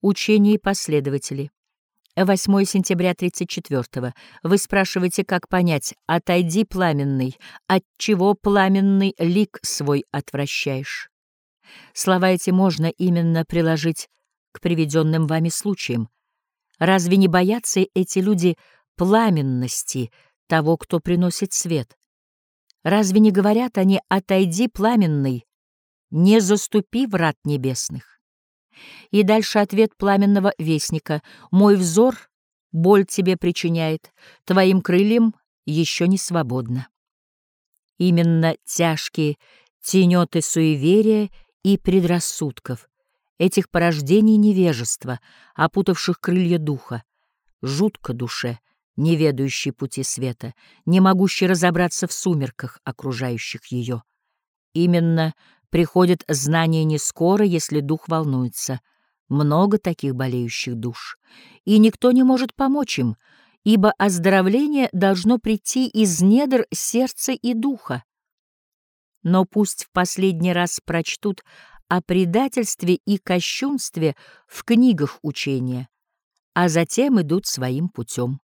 Учение и последователи. 8 сентября 34 -го. Вы спрашиваете, как понять, отойди, пламенный, от чего пламенный лик свой отвращаешь? Слова эти можно именно приложить к приведенным вами случаям. Разве не боятся эти люди пламенности того, кто приносит свет? Разве не говорят они «отойди, пламенный, не заступи врат небесных»? И дальше ответ пламенного вестника. «Мой взор боль тебе причиняет, твоим крыльям еще не свободно». Именно тяжкие тенеты суеверия и предрассудков, этих порождений невежества, опутавших крылья духа, жутко душе, не ведающей пути света, не могущей разобраться в сумерках, окружающих ее. Именно Приходит знание не скоро, если дух волнуется. Много таких болеющих душ. И никто не может помочь им, ибо оздоровление должно прийти из недр сердца и духа. Но пусть в последний раз прочтут о предательстве и кощунстве в книгах учения, а затем идут своим путем.